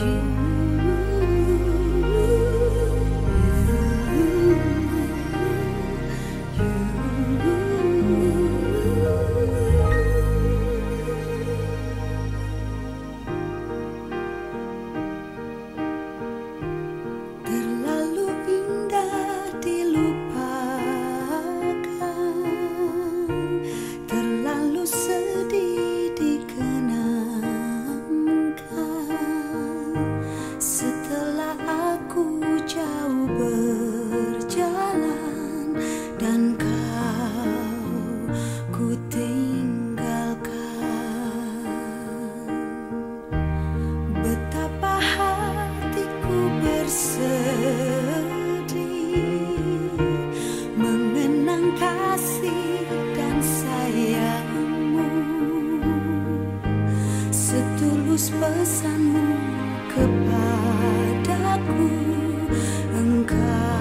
you. Setulus pesanmu kepadaku Engkau